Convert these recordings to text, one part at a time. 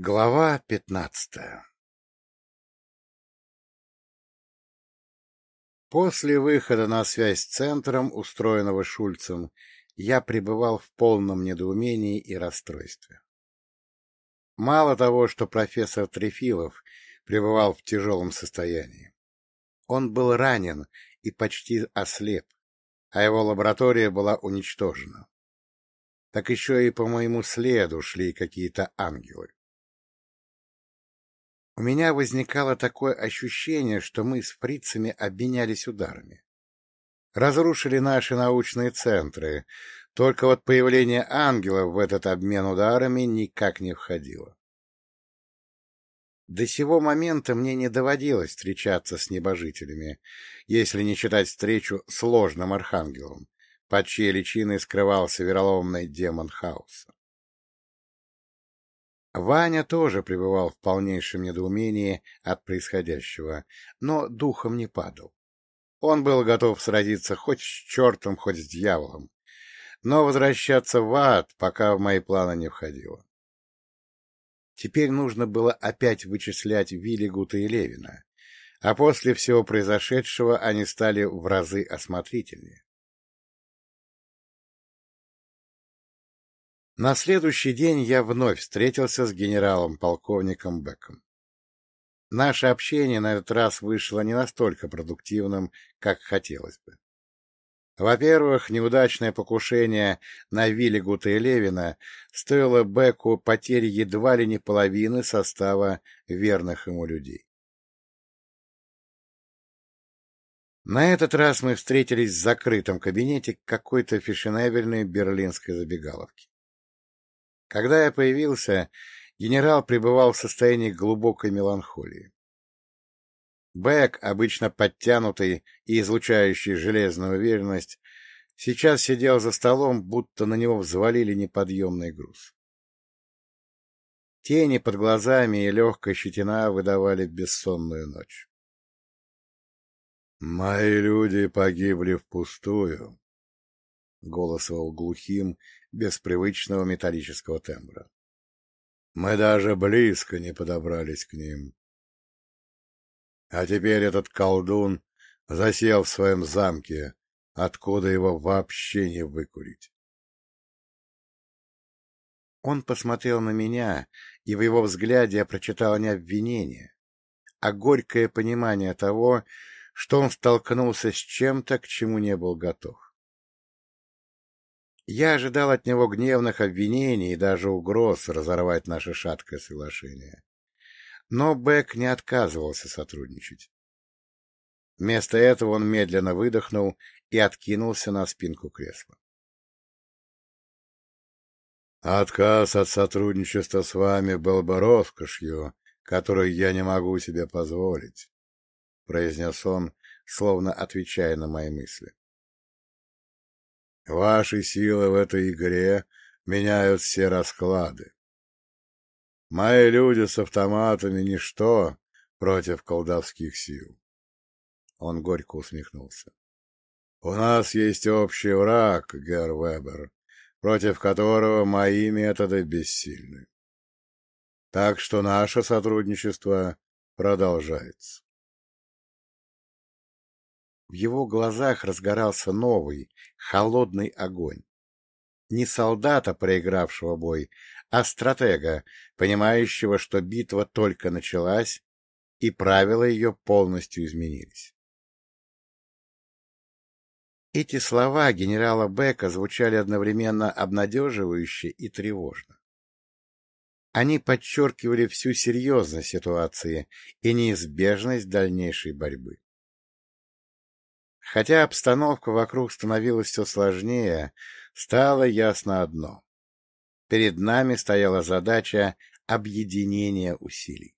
Глава пятнадцатая После выхода на связь с центром, устроенного Шульцем, я пребывал в полном недоумении и расстройстве. Мало того, что профессор Трефилов пребывал в тяжелом состоянии. Он был ранен и почти ослеп, а его лаборатория была уничтожена. Так еще и по моему следу шли какие-то ангелы. У меня возникало такое ощущение, что мы с фрицами обменялись ударами. Разрушили наши научные центры, только вот появление ангелов в этот обмен ударами никак не входило. До сего момента мне не доводилось встречаться с небожителями, если не считать встречу с ложным архангелом, под чьей личиной скрывался вероломный демон хаоса. Ваня тоже пребывал в полнейшем недоумении от происходящего, но духом не падал. Он был готов сразиться хоть с чертом, хоть с дьяволом, но возвращаться в ад пока в мои планы не входило. Теперь нужно было опять вычислять Виллигута и Левина, а после всего произошедшего они стали в разы осмотрительнее. На следующий день я вновь встретился с генералом-полковником Беком. Наше общение на этот раз вышло не настолько продуктивным, как хотелось бы. Во-первых, неудачное покушение на Виллигута и Левина стоило Беку потери едва ли не половины состава верных ему людей. На этот раз мы встретились в закрытом кабинете какой-то фешенебельной берлинской забегаловки. Когда я появился, генерал пребывал в состоянии глубокой меланхолии. Бэк, обычно подтянутый и излучающий железную уверенность, сейчас сидел за столом, будто на него взвалили неподъемный груз. Тени под глазами и легкая щетина выдавали бессонную ночь. — Мои люди погибли впустую, — голос его глухим, без привычного металлического тембра. Мы даже близко не подобрались к ним. А теперь этот колдун засел в своем замке, откуда его вообще не выкурить. Он посмотрел на меня, и в его взгляде я прочитал не обвинение, а горькое понимание того, что он столкнулся с чем-то, к чему не был готов. Я ожидал от него гневных обвинений и даже угроз разорвать наше шаткое соглашение. Но Бек не отказывался сотрудничать. Вместо этого он медленно выдохнул и откинулся на спинку кресла. «Отказ от сотрудничества с вами был бы роскошью, которую я не могу себе позволить», — произнес он, словно отвечая на мои мысли. Ваши силы в этой игре меняют все расклады. Мои люди с автоматами — ничто против колдовских сил. Он горько усмехнулся. У нас есть общий враг, Герр Вебер, против которого мои методы бессильны. Так что наше сотрудничество продолжается. В его глазах разгорался новый, холодный огонь. Не солдата, проигравшего бой, а стратега, понимающего, что битва только началась, и правила ее полностью изменились. Эти слова генерала Бека звучали одновременно обнадеживающе и тревожно. Они подчеркивали всю серьезность ситуации и неизбежность дальнейшей борьбы. Хотя обстановка вокруг становилась все сложнее, стало ясно одно. Перед нами стояла задача объединения усилий.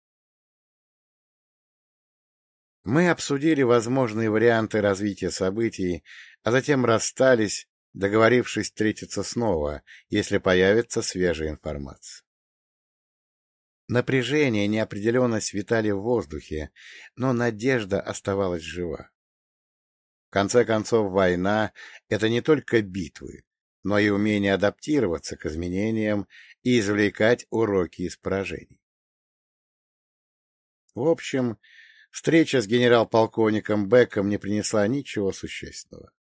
Мы обсудили возможные варианты развития событий, а затем расстались, договорившись встретиться снова, если появится свежая информация. Напряжение и неопределенность витали в воздухе, но надежда оставалась жива. Конце концов, война — это не только битвы, но и умение адаптироваться к изменениям и извлекать уроки из поражений. В общем, встреча с генерал-полковником Беком не принесла ничего существенного.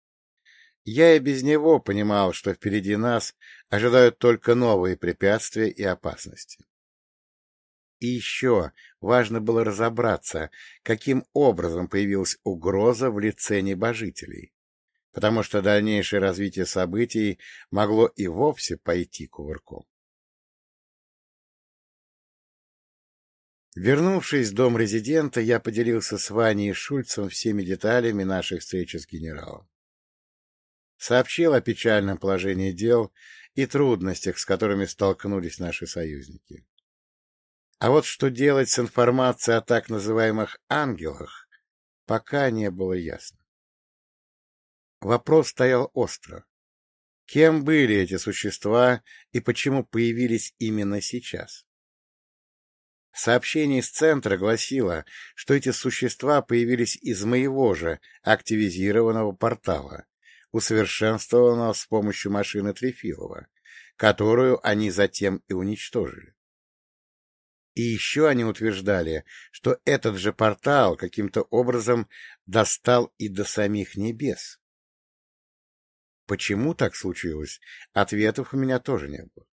Я и без него понимал, что впереди нас ожидают только новые препятствия и опасности. И еще важно было разобраться, каким образом появилась угроза в лице небожителей, потому что дальнейшее развитие событий могло и вовсе пойти кувырком. Вернувшись в дом резидента, я поделился с Ваней и Шульцем всеми деталями нашей встречи с генералом. Сообщил о печальном положении дел и трудностях, с которыми столкнулись наши союзники. А вот что делать с информацией о так называемых «ангелах» пока не было ясно. Вопрос стоял остро. Кем были эти существа и почему появились именно сейчас? Сообщение из центра гласило, что эти существа появились из моего же активизированного портала, усовершенствованного с помощью машины Трефилова, которую они затем и уничтожили. И еще они утверждали, что этот же портал каким-то образом достал и до самих небес. Почему так случилось, ответов у меня тоже не было.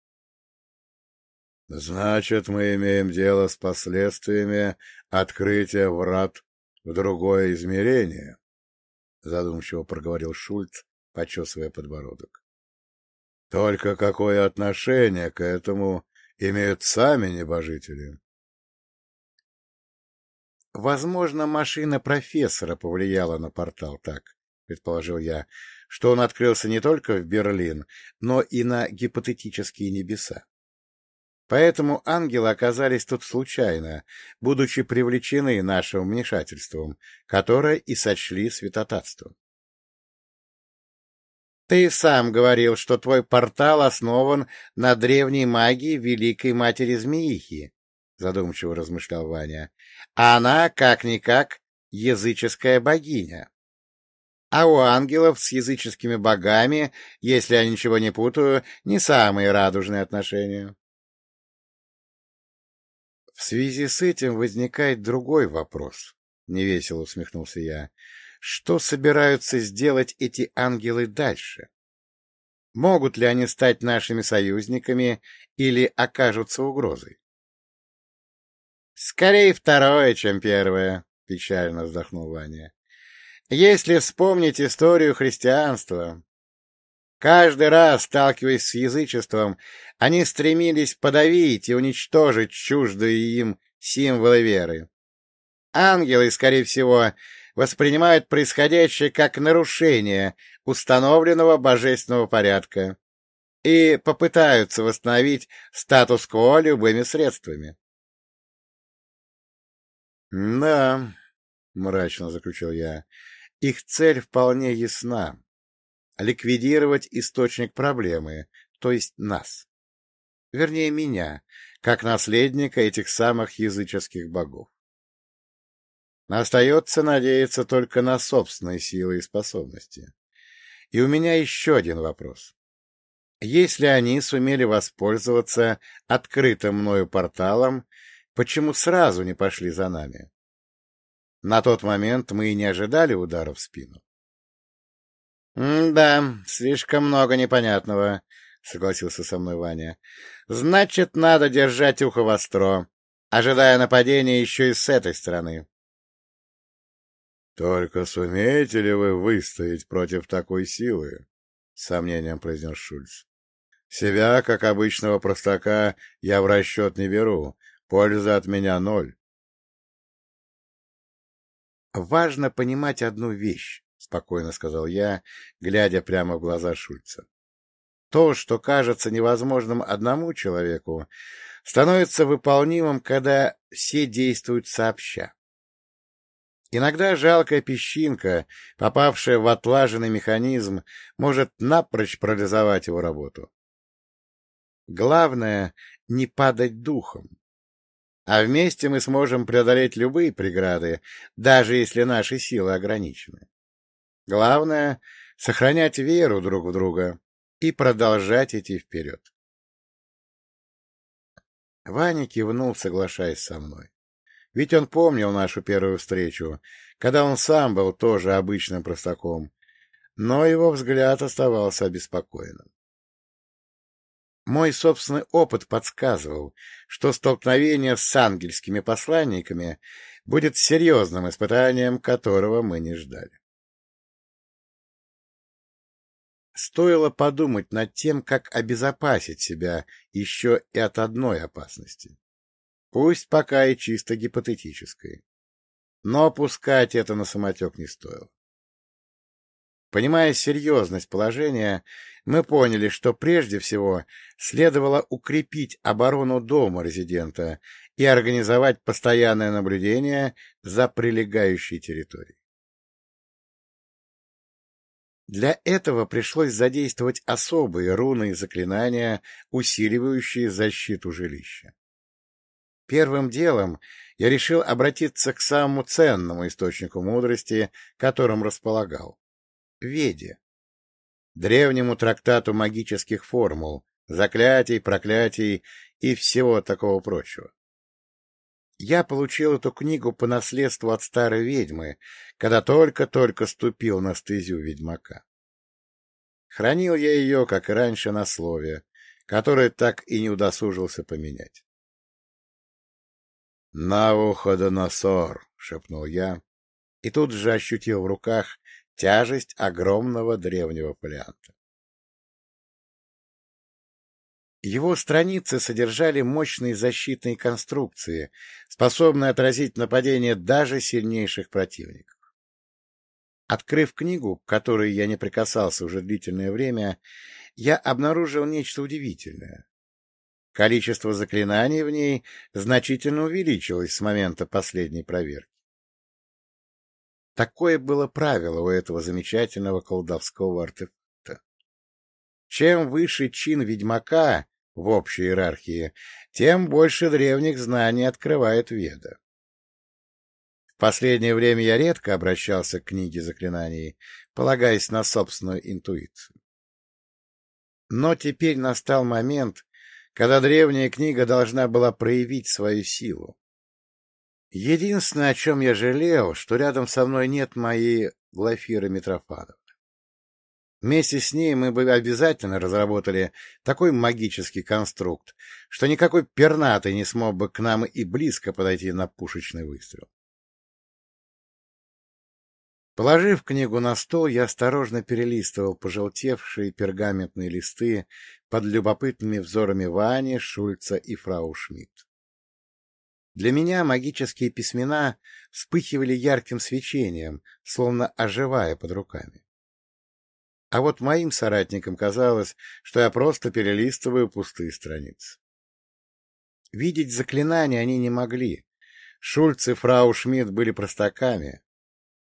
— Значит, мы имеем дело с последствиями открытия врат в другое измерение, — задумчиво проговорил Шульц, почесывая подбородок. — Только какое отношение к этому имеют сами небожители? — Возможно, машина профессора повлияла на портал так, — предположил я, — что он открылся не только в Берлин, но и на гипотетические небеса. Поэтому ангелы оказались тут случайно, будучи привлечены нашим вмешательством, которое и сочли святотатством. Ты сам говорил, что твой портал основан на древней магии Великой Матери Змеихи, — задумчиво размышлял Ваня. — она, как-никак, языческая богиня. А у ангелов с языческими богами, если я ничего не путаю, не самые радужные отношения. В связи с этим возникает другой вопрос, — невесело усмехнулся я. Что собираются сделать эти ангелы дальше? Могут ли они стать нашими союзниками или окажутся угрозой? — Скорее второе, чем первое, — печально вздохнул Ваня. — Если вспомнить историю христианства, Каждый раз, сталкиваясь с язычеством, они стремились подавить и уничтожить чуждые им символы веры. Ангелы, скорее всего, воспринимают происходящее как нарушение установленного божественного порядка и попытаются восстановить статус-кво любыми средствами. — Да, — мрачно заключил я, — их цель вполне ясна ликвидировать источник проблемы, то есть нас. Вернее, меня, как наследника этих самых языческих богов. Остается надеяться только на собственные силы и способности. И у меня еще один вопрос. Если они сумели воспользоваться открытым мною порталом, почему сразу не пошли за нами? На тот момент мы и не ожидали удара в спину. — Да, слишком много непонятного, — согласился со мной Ваня. — Значит, надо держать ухо востро, ожидая нападения еще и с этой стороны. — Только сумеете ли вы выстоять против такой силы? — с сомнением произнес Шульц. — Себя, как обычного простака, я в расчет не беру. Польза от меня ноль. Важно понимать одну вещь. — спокойно сказал я, глядя прямо в глаза Шульца. То, что кажется невозможным одному человеку, становится выполнимым, когда все действуют сообща. Иногда жалкая песчинка, попавшая в отлаженный механизм, может напрочь парализовать его работу. Главное — не падать духом. А вместе мы сможем преодолеть любые преграды, даже если наши силы ограничены. Главное — сохранять веру друг в друга и продолжать идти вперед. Ваня кивнул, соглашаясь со мной. Ведь он помнил нашу первую встречу, когда он сам был тоже обычным простаком, но его взгляд оставался обеспокоенным. Мой собственный опыт подсказывал, что столкновение с ангельскими посланниками будет серьезным испытанием, которого мы не ждали. Стоило подумать над тем, как обезопасить себя еще и от одной опасности. Пусть пока и чисто гипотетической. Но опускать это на самотек не стоило. Понимая серьезность положения, мы поняли, что прежде всего следовало укрепить оборону дома резидента и организовать постоянное наблюдение за прилегающей территорией. Для этого пришлось задействовать особые руны и заклинания, усиливающие защиту жилища. Первым делом я решил обратиться к самому ценному источнику мудрости, которым располагал — Веде, древнему трактату магических формул, заклятий, проклятий и всего такого прочего. Я получил эту книгу по наследству от старой ведьмы, когда только-только ступил на стезю ведьмака. Хранил я ее, как и раньше, на слове, которое так и не удосужился поменять. — Навуходоносор! — шепнул я, и тут же ощутил в руках тяжесть огромного древнего фолианта. Его страницы содержали мощные защитные конструкции, способные отразить нападение даже сильнейших противников. Открыв книгу, к которой я не прикасался уже длительное время, я обнаружил нечто удивительное. Количество заклинаний в ней значительно увеличилось с момента последней проверки. Такое было правило у этого замечательного колдовского артефакта. Чем выше чин ведьмака, в общей иерархии, тем больше древних знаний открывает Веда. В последнее время я редко обращался к книге заклинаний, полагаясь на собственную интуицию. Но теперь настал момент, когда древняя книга должна была проявить свою силу. Единственное, о чем я жалел, что рядом со мной нет моей Глафиры Митрофановны. Вместе с ней мы бы обязательно разработали такой магический конструкт, что никакой пернатый не смог бы к нам и близко подойти на пушечный выстрел. Положив книгу на стол, я осторожно перелистывал пожелтевшие пергаментные листы под любопытными взорами Вани, Шульца и фрау Шмидт. Для меня магические письмена вспыхивали ярким свечением, словно оживая под руками. А вот моим соратникам казалось, что я просто перелистываю пустые страницы. Видеть заклинания они не могли. Шульц и фрау Шмидт были простаками,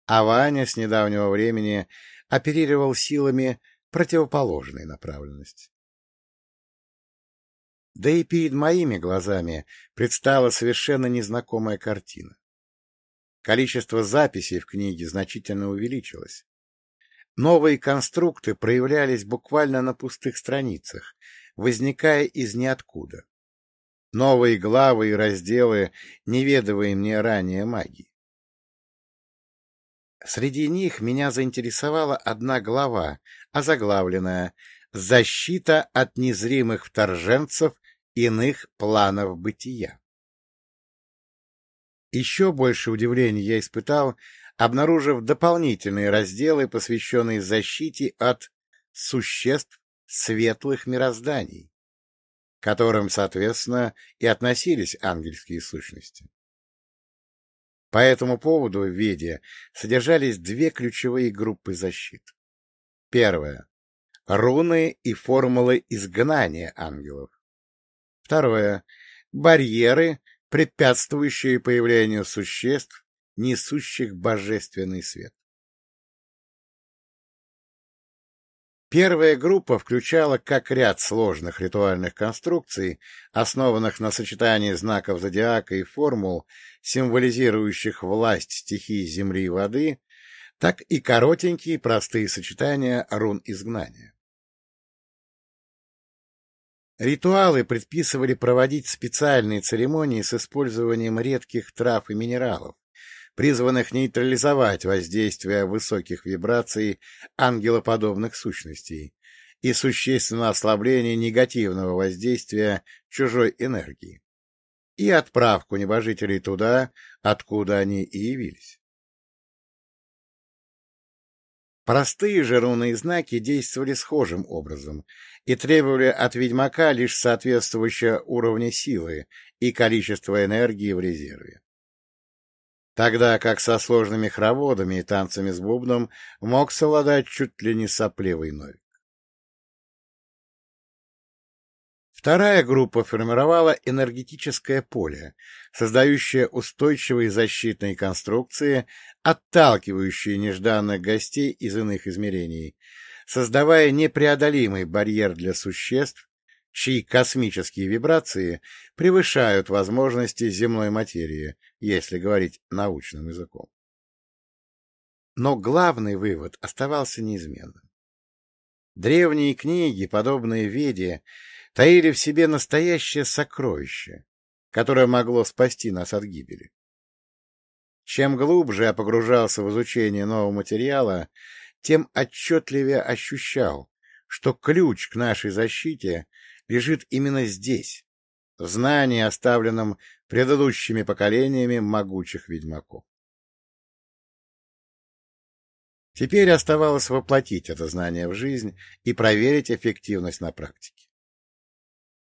а Ваня с недавнего времени оперировал силами противоположной направленности. Да и перед моими глазами предстала совершенно незнакомая картина. Количество записей в книге значительно увеличилось. Новые конструкты проявлялись буквально на пустых страницах, возникая из ниоткуда. Новые главы и разделы, неведовые мне ранее магии. Среди них меня заинтересовала одна глава, озаглавленная «Защита от незримых вторженцев иных планов бытия». Еще больше удивления я испытал, обнаружив дополнительные разделы, посвященные защите от существ светлых мирозданий, к которым, соответственно, и относились ангельские сущности. По этому поводу в Веде содержались две ключевые группы защит. Первое — руны и формулы изгнания ангелов. Второе — барьеры, препятствующие появлению существ, несущих божественный свет. Первая группа включала как ряд сложных ритуальных конструкций, основанных на сочетании знаков зодиака и формул, символизирующих власть стихии земли и воды, так и коротенькие простые сочетания рун изгнания. Ритуалы предписывали проводить специальные церемонии с использованием редких трав и минералов, призванных нейтрализовать воздействие высоких вибраций ангелоподобных сущностей и существенно ослабление негативного воздействия чужой энергии, и отправку небожителей туда, откуда они и явились. Простые же рунные знаки действовали схожим образом и требовали от ведьмака лишь соответствующего уровня силы и количества энергии в резерве. Тогда как со сложными хороводами и танцами с бубном мог совладать чуть ли не сопливый Новик. Вторая группа формировала энергетическое поле, создающее устойчивые защитные конструкции, отталкивающие нежданных гостей из иных измерений, создавая непреодолимый барьер для существ, чьи космические вибрации превышают возможности земной материи, если говорить научным языком. Но главный вывод оставался неизменным. Древние книги, подобные Веде, таили в себе настоящее сокровище, которое могло спасти нас от гибели. Чем глубже я погружался в изучение нового материала, тем отчетливее ощущал, что ключ к нашей защите лежит именно здесь, знании, оставленном предыдущими поколениями могучих ведьмаков. Теперь оставалось воплотить это знание в жизнь и проверить эффективность на практике.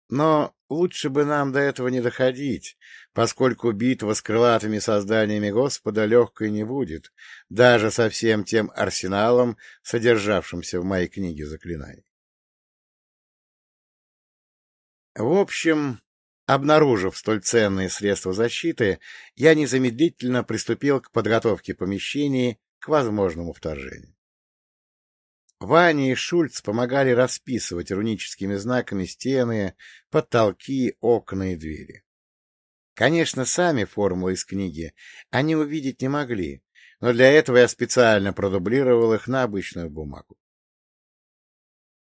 Но лучше бы нам до этого не доходить, поскольку битва с крылатыми созданиями Господа легкой не будет, даже со всем тем арсеналом, содержавшимся в моей книге заклинаний. В общем, обнаружив столь ценные средства защиты, я незамедлительно приступил к подготовке помещений к возможному вторжению. Ваня и Шульц помогали расписывать руническими знаками стены, потолки, окна и двери. Конечно, сами формулы из книги они увидеть не могли, но для этого я специально продублировал их на обычную бумагу.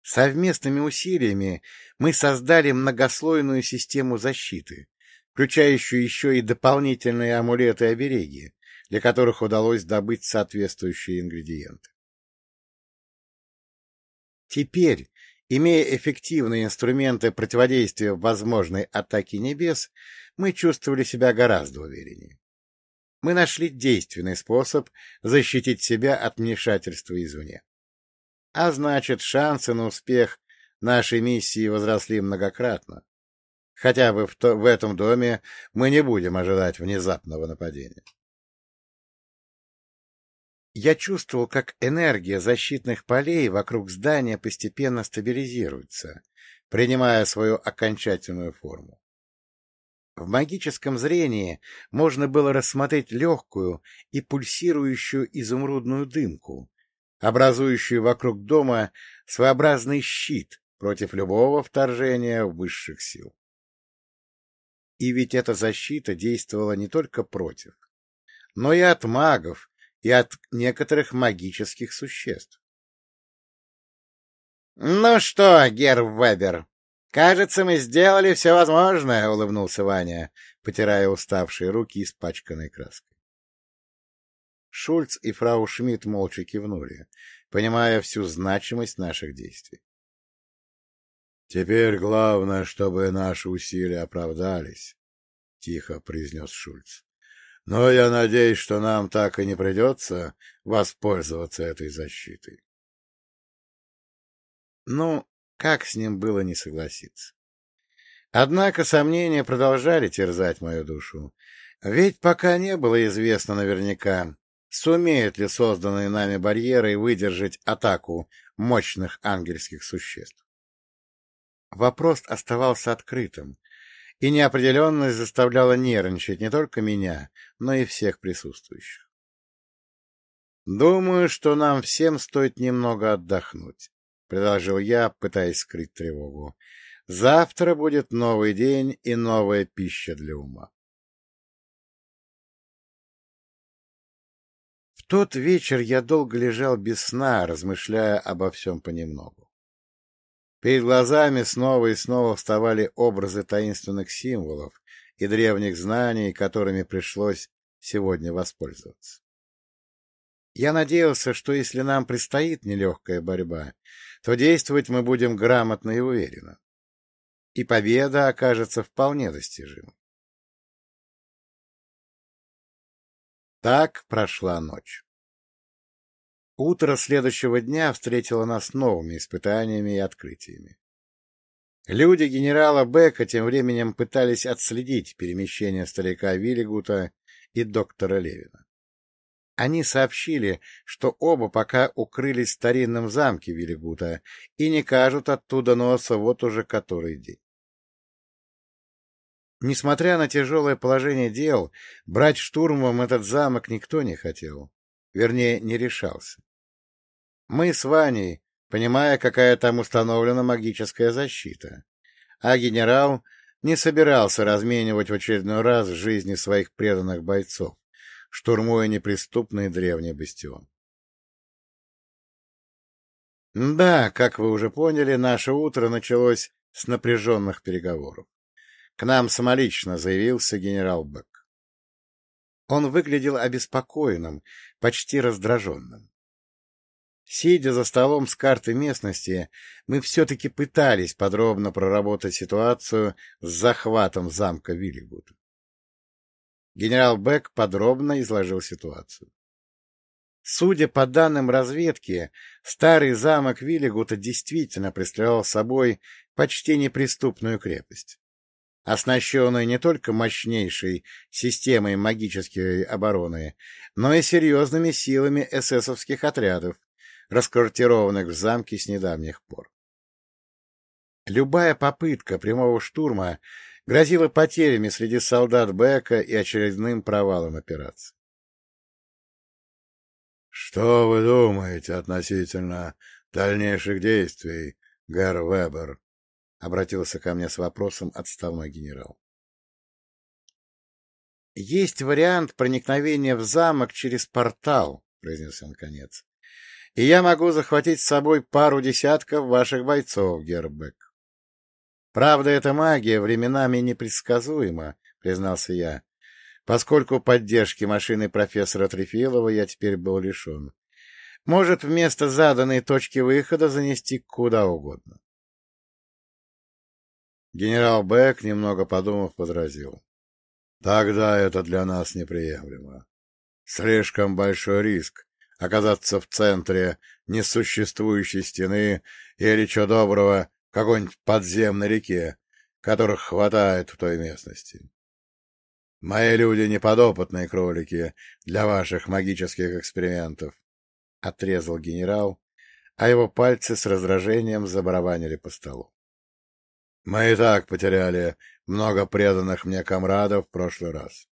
Совместными усилиями мы создали многослойную систему защиты, включающую еще и дополнительные амулеты и обереги, для которых удалось добыть соответствующие ингредиенты. Теперь, имея эффективные инструменты противодействия возможной атаке небес, мы чувствовали себя гораздо увереннее. Мы нашли действенный способ защитить себя от вмешательства извне. А значит, шансы на успех нашей миссии возросли многократно. Хотя бы в, то, в этом доме мы не будем ожидать внезапного нападения. Я чувствовал, как энергия защитных полей вокруг здания постепенно стабилизируется, принимая свою окончательную форму. В магическом зрении можно было рассмотреть легкую и пульсирующую изумрудную дымку, образующую вокруг дома своеобразный щит против любого вторжения высших сил. И ведь эта защита действовала не только против, но и от магов, и от некоторых магических существ. — Ну что, Герр Вебер, кажется, мы сделали все возможное, — улыбнулся Ваня, потирая уставшие руки, испачканной краской. Шульц и фрау Шмидт молча кивнули, понимая всю значимость наших действий. — Теперь главное, чтобы наши усилия оправдались, — тихо произнес Шульц. Но я надеюсь, что нам так и не придется воспользоваться этой защитой. Ну, как с ним было не согласиться? Однако сомнения продолжали терзать мою душу. Ведь пока не было известно наверняка, сумеют ли созданные нами барьеры выдержать атаку мощных ангельских существ. Вопрос оставался открытым, и неопределенность заставляла нервничать не только меня, но и всех присутствующих. «Думаю, что нам всем стоит немного отдохнуть», — предложил я, пытаясь скрыть тревогу. «Завтра будет новый день и новая пища для ума». Тот вечер я долго лежал без сна, размышляя обо всем понемногу. Перед глазами снова и снова вставали образы таинственных символов и древних знаний, которыми пришлось сегодня воспользоваться. Я надеялся, что если нам предстоит нелегкая борьба, то действовать мы будем грамотно и уверенно. И победа окажется вполне достижима. Так прошла ночь. Утро следующего дня встретило нас новыми испытаниями и открытиями. Люди генерала Бека тем временем пытались отследить перемещение старика Виллигута и доктора Левина. Они сообщили, что оба пока укрылись в старинном замке Виллигута и не кажут оттуда носа вот уже который день. Несмотря на тяжелое положение дел, брать штурмом этот замок никто не хотел, вернее, не решался. Мы с Ваней, понимая, какая там установлена магическая защита, а генерал не собирался разменивать в очередной раз жизни своих преданных бойцов, штурмуя неприступный древний бастион. Да, как вы уже поняли, наше утро началось с напряженных переговоров. К нам самолично заявился генерал Бек. Он выглядел обеспокоенным, почти раздраженным. Сидя за столом с картой местности, мы все-таки пытались подробно проработать ситуацию с захватом замка Виллигуд. Генерал Бек подробно изложил ситуацию. Судя по данным разведки, старый замок Виллигута действительно представлял собой почти неприступную крепость, оснащенную не только мощнейшей системой магической обороны, но и серьезными силами эсэсовских отрядов, расквартированных в замке с недавних пор. Любая попытка прямого штурма грозила потерями среди солдат Бека и очередным провалом операции. — Что вы думаете относительно дальнейших действий, Гэр Вебер? — обратился ко мне с вопросом отставной генерал. — Есть вариант проникновения в замок через портал, — произнес он наконец и я могу захватить с собой пару десятков ваших бойцов, Гербек. Правда, эта магия временами непредсказуема, признался я, поскольку поддержки машины профессора Трефилова я теперь был лишен. Может вместо заданной точки выхода занести куда угодно. Генерал Бек, немного подумав, возразил. — Тогда это для нас неприемлемо. Слишком большой риск оказаться в центре несуществующей стены или, что доброго, какой-нибудь подземной реке, которых хватает в той местности. Мои люди не подопытные кролики для ваших магических экспериментов, — отрезал генерал, а его пальцы с раздражением забарабанили по столу. Мы и так потеряли много преданных мне комрадов в прошлый раз.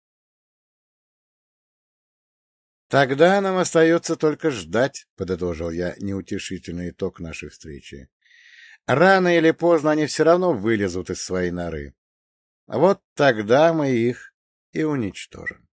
Тогда нам остается только ждать, — подытожил я неутешительный итог нашей встречи. Рано или поздно они все равно вылезут из своей норы. Вот тогда мы их и уничтожим.